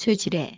소질에